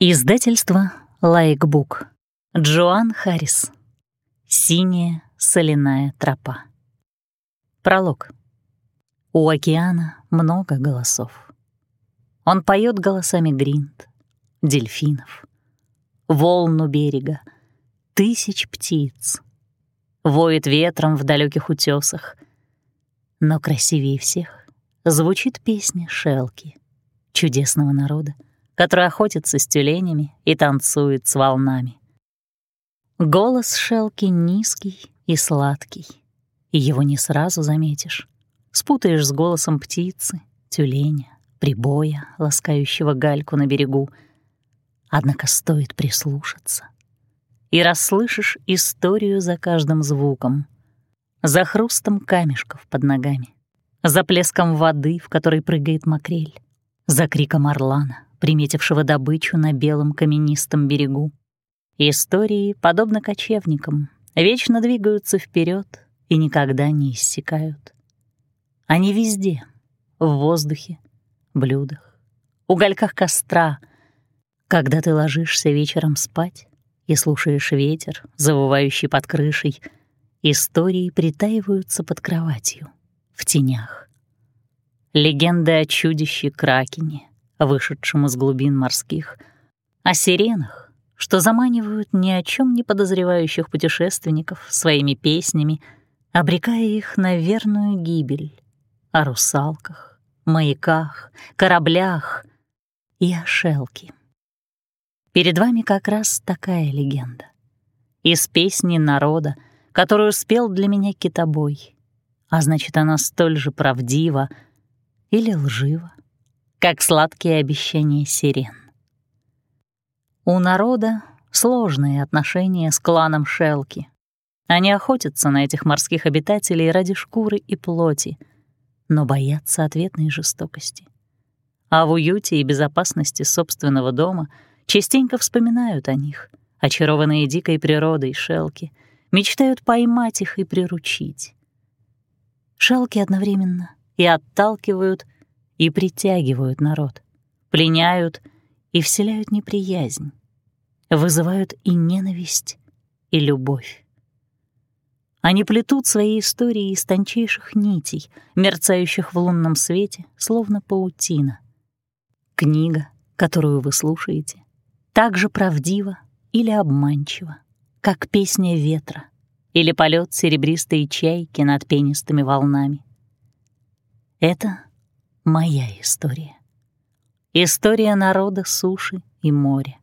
Издательство «Лайкбук». Джоан Харрис. «Синяя соляная тропа». Пролог. У океана много голосов. Он поет голосами гринд, дельфинов, волну берега, тысяч птиц, воет ветром в далеких утесах. Но красивее всех звучит песня Шелки, чудесного народа, который охотится с тюленями и танцует с волнами. Голос Шелки низкий и сладкий, и его не сразу заметишь. Спутаешь с голосом птицы, тюленя, прибоя, ласкающего гальку на берегу. Однако стоит прислушаться. И расслышишь историю за каждым звуком, за хрустом камешков под ногами, за плеском воды, в которой прыгает макрель, за криком орлана, приметившего добычу на белом каменистом берегу. Истории, подобно кочевникам, вечно двигаются вперед и никогда не иссякают. Они везде — в воздухе, блюдах, угольках костра. Когда ты ложишься вечером спать и слушаешь ветер, завывающий под крышей, истории притаиваются под кроватью, в тенях. Легенды о чудище Кракене, вышедшим из глубин морских, о сиренах, что заманивают ни о чем не подозревающих путешественников своими песнями, обрекая их на верную гибель, о русалках, маяках, кораблях и о шелке. Перед вами как раз такая легенда. Из песни народа, которую спел для меня китобой, а значит, она столь же правдива или лжива, как сладкие обещания сирен. У народа сложные отношения с кланом Шелки. Они охотятся на этих морских обитателей ради шкуры и плоти, но боятся ответной жестокости. А в уюте и безопасности собственного дома частенько вспоминают о них, очарованные дикой природой Шелки, мечтают поймать их и приручить. Шелки одновременно и отталкивают, и притягивают народ, пленяют и вселяют неприязнь, вызывают и ненависть, и любовь. Они плетут свои истории из тончайших нитей, мерцающих в лунном свете, словно паутина. Книга, которую вы слушаете, так же правдива или обманчива, как песня ветра или полет серебристой чайки над пенистыми волнами. Это моя история. История народа суши и моря.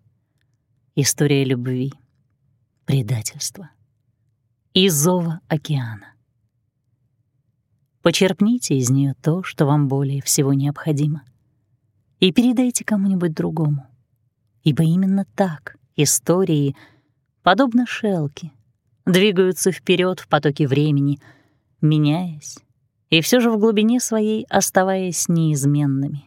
История любви, предательства и зова океана. Почерпните из нее то, что вам более всего необходимо, и передайте кому-нибудь другому, ибо именно так истории, подобно шелке, двигаются вперед в потоке времени, меняясь и все же в глубине своей оставаясь неизменными.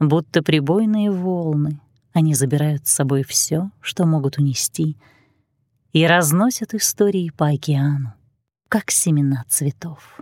Будто прибойные волны, они забирают с собой все, что могут унести, и разносят истории по океану, как семена цветов.